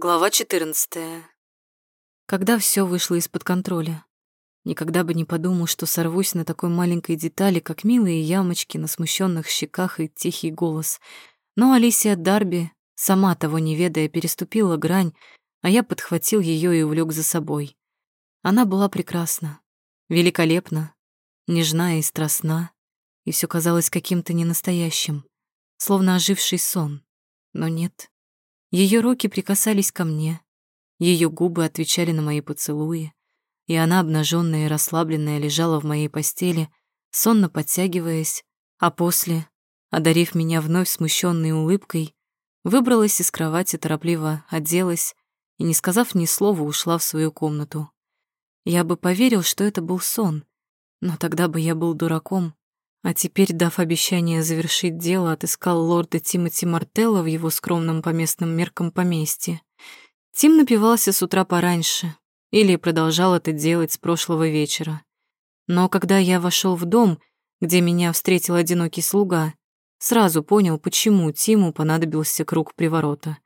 Глава 14. Когда все вышло из-под контроля. Никогда бы не подумал, что сорвусь на такой маленькой детали, как милые ямочки на смущенных щеках и тихий голос. Но Алисия Дарби, сама того не ведая, переступила грань, а я подхватил ее и увлек за собой. Она была прекрасна, великолепна, нежна и страстна, и все казалось каким-то ненастоящим, словно оживший сон. Но нет. Ее руки прикасались ко мне, ее губы отвечали на мои поцелуи, и она, обнаженная и расслабленная, лежала в моей постели, сонно подтягиваясь, а после, одарив меня вновь смущенной улыбкой, выбралась из кровати, торопливо оделась и, не сказав ни слова, ушла в свою комнату. Я бы поверил, что это был сон, но тогда бы я был дураком, а теперь, дав обещание завершить дело, отыскал лорда Тимоти Мартелла в его скромном по местным меркам поместье. Тим напивался с утра пораньше или продолжал это делать с прошлого вечера. Но когда я вошел в дом, где меня встретил одинокий слуга, сразу понял, почему Тиму понадобился круг приворота.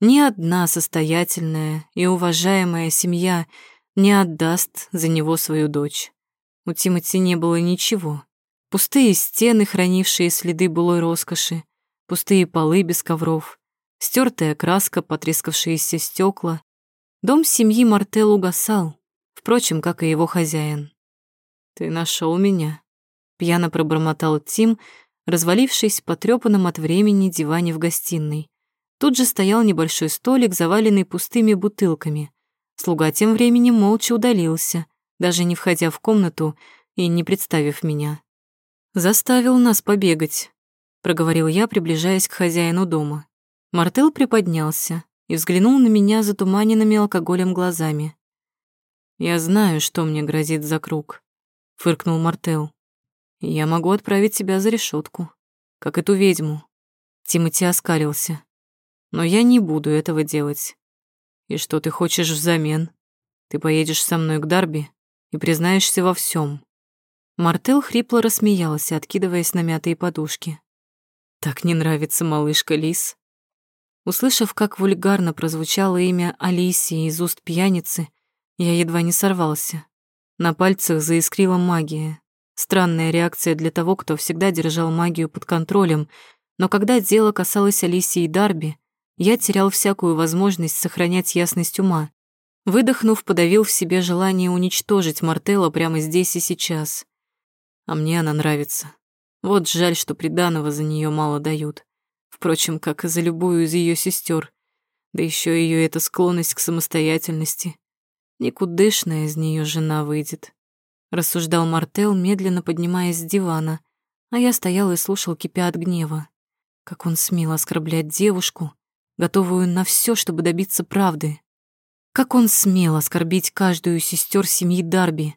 Ни одна состоятельная и уважаемая семья не отдаст за него свою дочь. У Тимати не было ничего, Пустые стены, хранившие следы былой роскоши, пустые полы без ковров, стертая краска, потрескавшиеся стекла. Дом семьи Мартел угасал, впрочем, как и его хозяин. «Ты нашел меня», — пьяно пробормотал Тим, развалившись потрёпанном от времени диване в гостиной. Тут же стоял небольшой столик, заваленный пустыми бутылками. Слуга тем временем молча удалился, даже не входя в комнату и не представив меня. «Заставил нас побегать», — проговорил я, приближаясь к хозяину дома. Мартел приподнялся и взглянул на меня затуманенными алкоголем глазами. «Я знаю, что мне грозит за круг», — фыркнул Мартел. «Я могу отправить тебя за решетку, как эту ведьму». Тимати оскалился. «Но я не буду этого делать. И что ты хочешь взамен? Ты поедешь со мной к Дарби и признаешься во всем. Мартел хрипло рассмеялся, откидываясь на мятые подушки. «Так не нравится малышка Лис». Услышав, как вульгарно прозвучало имя Алисии из уст пьяницы, я едва не сорвался. На пальцах заискрила магия. Странная реакция для того, кто всегда держал магию под контролем, но когда дело касалось Алисии и Дарби, я терял всякую возможность сохранять ясность ума. Выдохнув, подавил в себе желание уничтожить Мартелла прямо здесь и сейчас. А мне она нравится. Вот жаль, что приданого за нее мало дают. Впрочем, как и за любую из ее сестер. Да еще ее эта склонность к самостоятельности. Никудышная из нее жена выйдет. Рассуждал Мартел, медленно поднимаясь с дивана, а я стоял и слушал, кипя от гнева. Как он смел оскорблять девушку, готовую на все, чтобы добиться правды. Как он смел оскорбить каждую сестер семьи Дарби,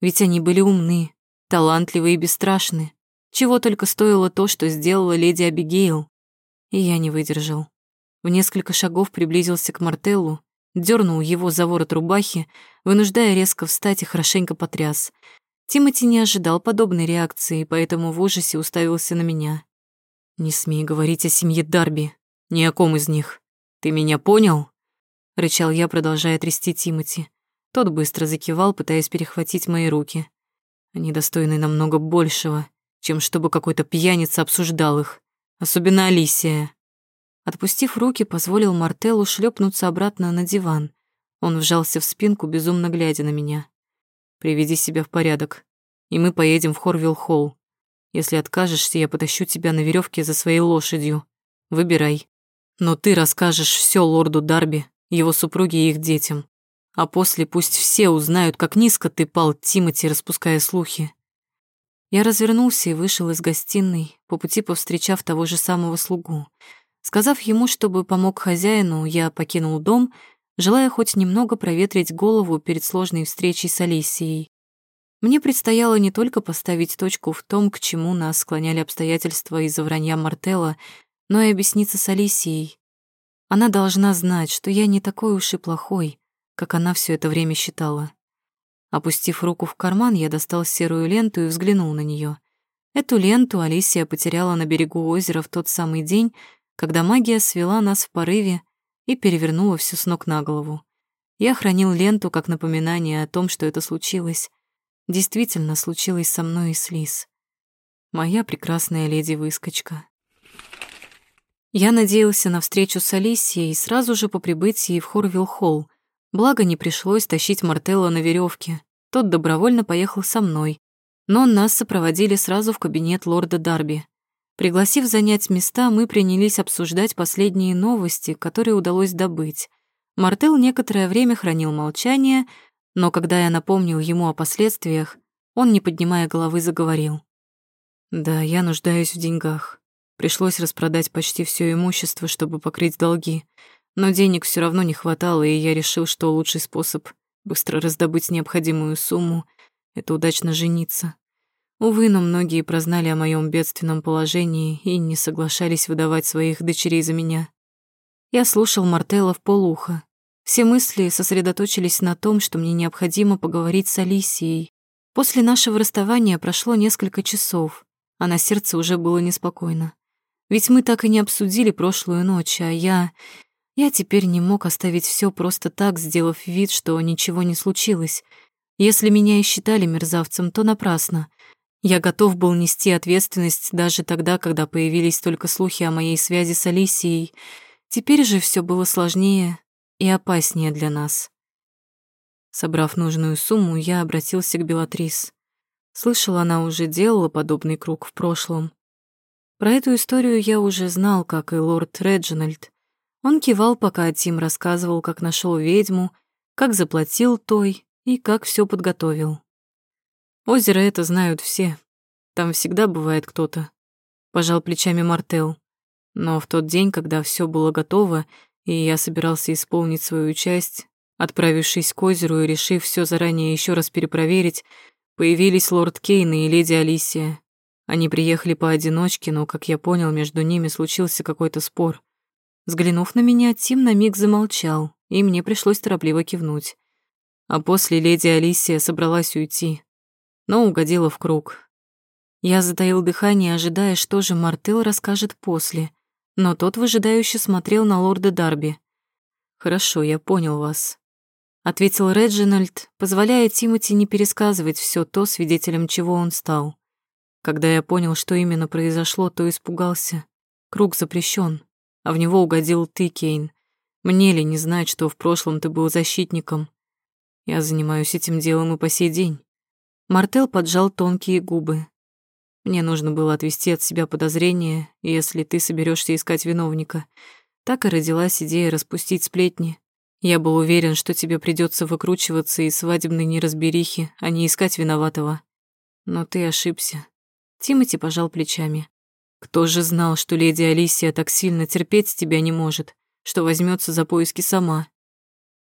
ведь они были умны, талантливы и бесстрашны. Чего только стоило то, что сделала леди Абигейл. И я не выдержал. В несколько шагов приблизился к Мартеллу, дернул его за ворот рубахи, вынуждая резко встать и хорошенько потряс. Тимати не ожидал подобной реакции, поэтому в ужасе уставился на меня. «Не смей говорить о семье Дарби, ни о ком из них. Ты меня понял?» — рычал я, продолжая трясти Тимати. Тот быстро закивал, пытаясь перехватить мои руки. Они достойны намного большего, чем чтобы какой-то пьяница обсуждал их, особенно Алисия. Отпустив руки, позволил Мартеллу шлепнуться обратно на диван. Он вжался в спинку, безумно глядя на меня. «Приведи себя в порядок, и мы поедем в Хорвилл-Холл. Если откажешься, я потащу тебя на веревке за своей лошадью. Выбирай. Но ты расскажешь все лорду Дарби, его супруге и их детям. А после пусть все узнают, как низко ты пал, Тимати, распуская слухи. Я развернулся и вышел из гостиной, по пути повстречав того же самого слугу. Сказав ему, чтобы помог хозяину, я покинул дом, желая хоть немного проветрить голову перед сложной встречей с Алисией. Мне предстояло не только поставить точку в том, к чему нас склоняли обстоятельства из-за вранья Мартелла, но и объясниться с Алисией. Она должна знать, что я не такой уж и плохой, как она все это время считала. Опустив руку в карман, я достал серую ленту и взглянул на нее. Эту ленту Алисия потеряла на берегу озера в тот самый день, когда магия свела нас в порыве, и перевернула все с ног на голову. Я хранил ленту как напоминание о том, что это случилось. Действительно случилось со мной и с Лиз. Моя прекрасная леди-выскочка. Я надеялся на встречу с Алисией сразу же по прибытии в Хорвилл-Холл. Благо, не пришлось тащить Мартелла на веревке. Тот добровольно поехал со мной. Но нас сопроводили сразу в кабинет лорда Дарби. Пригласив занять места, мы принялись обсуждать последние новости, которые удалось добыть. Мартел некоторое время хранил молчание, но когда я напомнил ему о последствиях, он, не поднимая головы, заговорил. «Да, я нуждаюсь в деньгах. Пришлось распродать почти все имущество, чтобы покрыть долги. Но денег все равно не хватало, и я решил, что лучший способ быстро раздобыть необходимую сумму — это удачно жениться. Увы, но многие прознали о моем бедственном положении и не соглашались выдавать своих дочерей за меня. Я слушал Мартелла в полуха. Все мысли сосредоточились на том, что мне необходимо поговорить с Алисией. После нашего расставания прошло несколько часов, а на сердце уже было неспокойно. Ведь мы так и не обсудили прошлую ночь, а я... Я теперь не мог оставить все просто так, сделав вид, что ничего не случилось. Если меня и считали мерзавцем, то напрасно. Я готов был нести ответственность даже тогда, когда появились только слухи о моей связи с Алисией. Теперь же все было сложнее и опаснее для нас. Собрав нужную сумму, я обратился к Белатрис. Слышала, она уже делала подобный круг в прошлом. Про эту историю я уже знал, как и лорд Реджинальд. Он кивал, пока Тим рассказывал, как нашел ведьму, как заплатил той и как все подготовил. Озеро это знают все. Там всегда бывает кто-то. Пожал плечами Мартел. Но в тот день, когда все было готово, и я собирался исполнить свою часть, отправившись к озеру и решив все заранее еще раз перепроверить, появились лорд Кейн и леди Алисия. Они приехали поодиночке, но, как я понял, между ними случился какой-то спор. Взглянув на меня, Тим на миг замолчал, и мне пришлось торопливо кивнуть. А после леди Алисия собралась уйти но угодила в круг. Я затаил дыхание, ожидая, что же Мартел расскажет после, но тот выжидающе смотрел на лорда Дарби. «Хорошо, я понял вас», — ответил Реджинальд, позволяя Тимоти не пересказывать все то, свидетелем чего он стал. Когда я понял, что именно произошло, то испугался. Круг запрещен, а в него угодил ты, Кейн. Мне ли не знать, что в прошлом ты был защитником? Я занимаюсь этим делом и по сей день. Мартел поджал тонкие губы. Мне нужно было отвести от себя подозрения, если ты соберешься искать виновника. Так и родилась идея распустить сплетни. Я был уверен, что тебе придется выкручиваться из свадебной неразберихи, а не искать виноватого. Но ты ошибся. Тимати пожал плечами. Кто же знал, что леди Алисия так сильно терпеть тебя не может, что возьмется за поиски сама?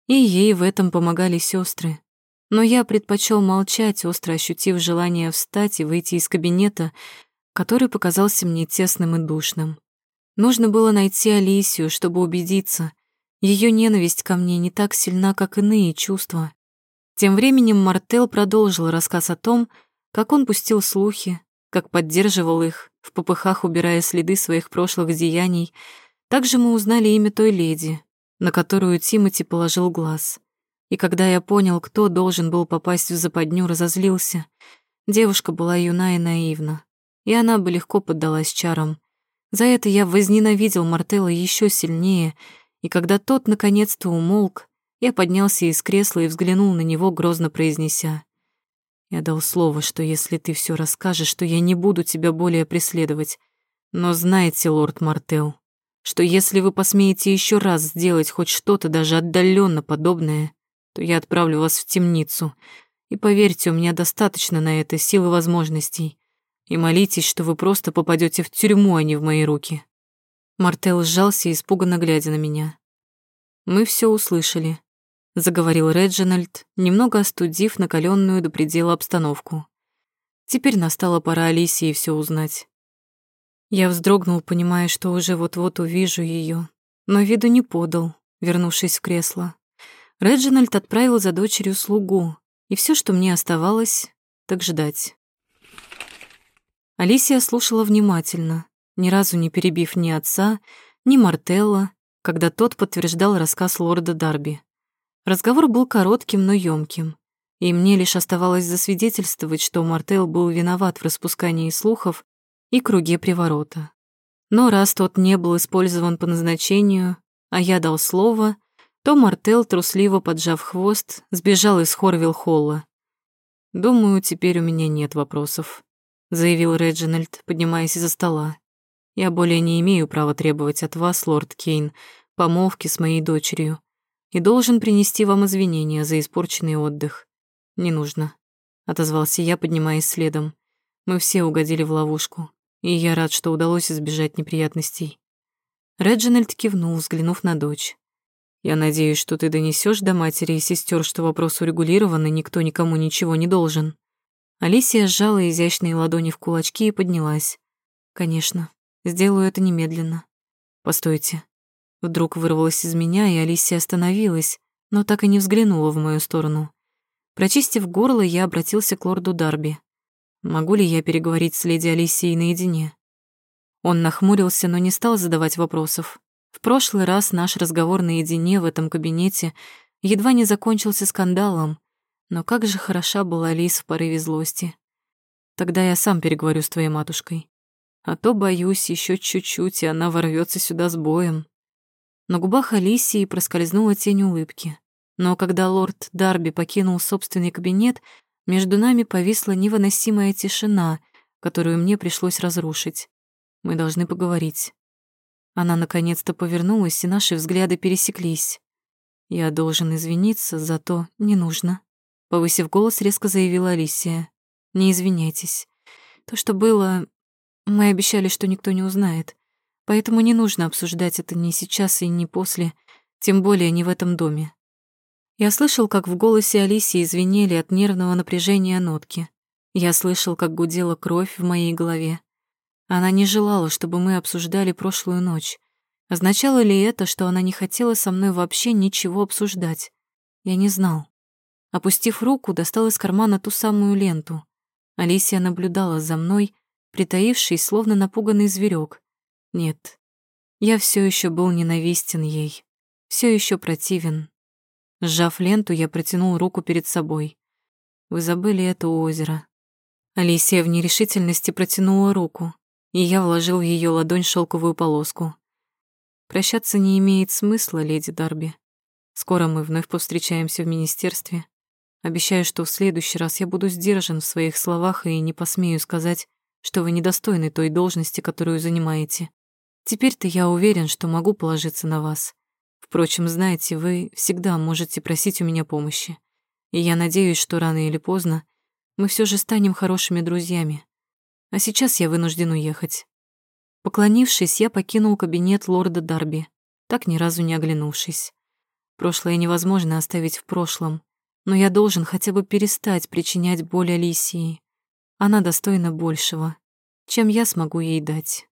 И ей в этом помогали сестры но я предпочел молчать, остро ощутив желание встать и выйти из кабинета, который показался мне тесным и душным. Нужно было найти Алисию, чтобы убедиться, ее ненависть ко мне не так сильна, как иные чувства. Тем временем Мартел продолжил рассказ о том, как он пустил слухи, как поддерживал их, в попыхах убирая следы своих прошлых деяний. Также мы узнали имя той леди, на которую Тимати положил глаз. И когда я понял, кто должен был попасть в западню, разозлился. Девушка была юна и наивна, и она бы легко поддалась чарам. За это я возненавидел Мартелла еще сильнее, и когда тот наконец-то умолк, я поднялся из кресла и взглянул на него, грозно произнеся. Я дал слово, что если ты все расскажешь, то я не буду тебя более преследовать. Но знаете, лорд Мартел, что если вы посмеете еще раз сделать хоть что-то даже отдаленно подобное, то я отправлю вас в темницу. И поверьте, у меня достаточно на это сил и возможностей. И молитесь, что вы просто попадете в тюрьму, а не в мои руки». Мартел сжался, испуганно глядя на меня. «Мы все услышали», — заговорил Реджинальд, немного остудив накаленную до предела обстановку. Теперь настала пора Алисии все узнать. Я вздрогнул, понимая, что уже вот-вот увижу ее, но виду не подал, вернувшись в кресло. Реджинальд отправил за дочерью слугу, и все, что мне оставалось, так ждать. Алисия слушала внимательно, ни разу не перебив ни отца, ни Мартелла, когда тот подтверждал рассказ лорда Дарби. Разговор был коротким, но ёмким, и мне лишь оставалось засвидетельствовать, что Мартел был виноват в распускании слухов и круге приворота. Но раз тот не был использован по назначению, а я дал слово, то Мартел, трусливо поджав хвост, сбежал из Хорвилл-холла. «Думаю, теперь у меня нет вопросов», — заявил Реджинальд, поднимаясь из-за стола. «Я более не имею права требовать от вас, лорд Кейн, помолвки с моей дочерью, и должен принести вам извинения за испорченный отдых. Не нужно», — отозвался я, поднимаясь следом. «Мы все угодили в ловушку, и я рад, что удалось избежать неприятностей». Реджинальд кивнул, взглянув на дочь. Я надеюсь, что ты донесешь до матери и сестер, что вопрос урегулирован, и никто никому ничего не должен. Алисия сжала изящные ладони в кулачки и поднялась. Конечно, сделаю это немедленно. Постойте. Вдруг вырвалось из меня, и Алисия остановилась, но так и не взглянула в мою сторону. Прочистив горло, я обратился к лорду Дарби. Могу ли я переговорить с леди Алисией наедине? Он нахмурился, но не стал задавать вопросов. В прошлый раз наш разговор наедине в этом кабинете едва не закончился скандалом, но как же хороша была Лис в порыве злости. Тогда я сам переговорю с твоей матушкой. А то, боюсь, еще чуть-чуть, и она ворвется сюда с боем. На губах Алисии проскользнула тень улыбки. Но когда лорд Дарби покинул собственный кабинет, между нами повисла невыносимая тишина, которую мне пришлось разрушить. Мы должны поговорить. Она наконец-то повернулась, и наши взгляды пересеклись. «Я должен извиниться, зато не нужно», — повысив голос, резко заявила Алисия. «Не извиняйтесь. То, что было... Мы обещали, что никто не узнает. Поэтому не нужно обсуждать это ни сейчас и ни после, тем более не в этом доме». Я слышал, как в голосе Алисии извинели от нервного напряжения нотки. Я слышал, как гудела кровь в моей голове. Она не желала, чтобы мы обсуждали прошлую ночь. Означало ли это, что она не хотела со мной вообще ничего обсуждать? Я не знал. Опустив руку, достал из кармана ту самую ленту. Алисия наблюдала за мной, притаившись, словно напуганный зверек. Нет, я все еще был ненавистен ей, все еще противен. Сжав ленту, я протянул руку перед собой. Вы забыли это озеро. Алисия в нерешительности протянула руку и я вложил в ее ладонь шелковую полоску. Прощаться не имеет смысла, леди Дарби. Скоро мы вновь повстречаемся в министерстве. Обещаю, что в следующий раз я буду сдержан в своих словах и не посмею сказать, что вы недостойны той должности, которую занимаете. Теперь-то я уверен, что могу положиться на вас. Впрочем, знаете, вы всегда можете просить у меня помощи. И я надеюсь, что рано или поздно мы все же станем хорошими друзьями. А сейчас я вынужден уехать. Поклонившись, я покинул кабинет лорда Дарби, так ни разу не оглянувшись. Прошлое невозможно оставить в прошлом, но я должен хотя бы перестать причинять боль Алисии. Она достойна большего, чем я смогу ей дать.